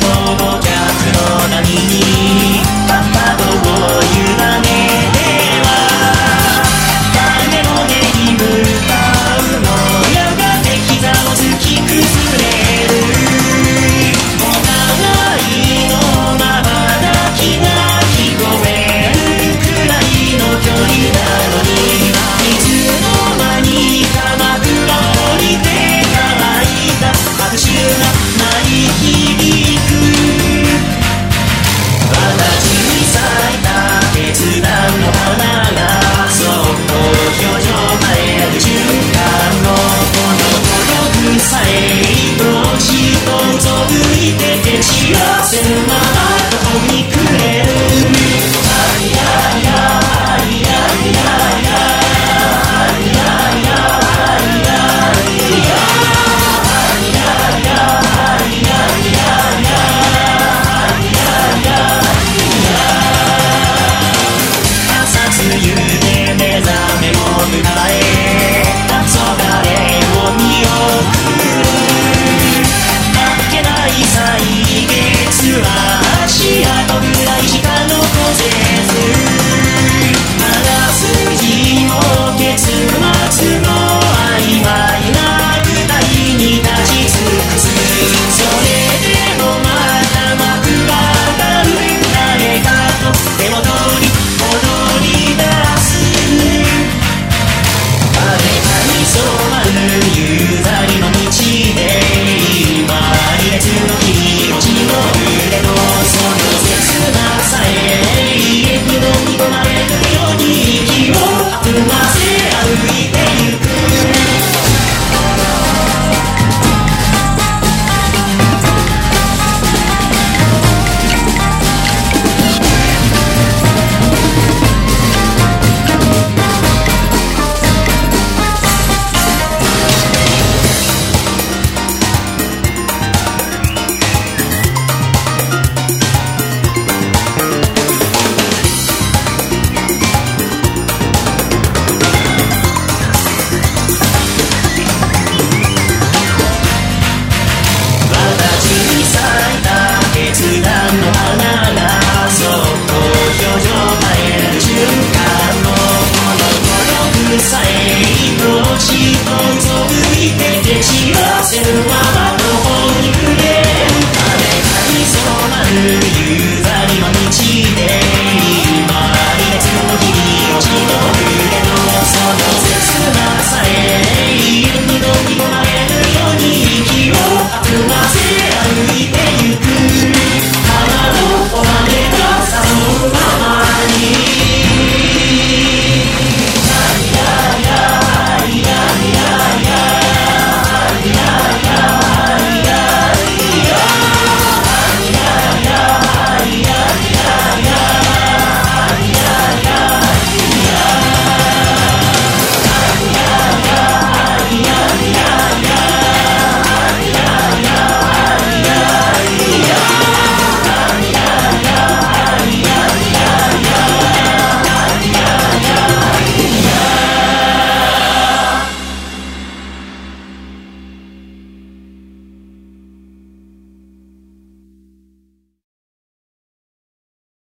Baba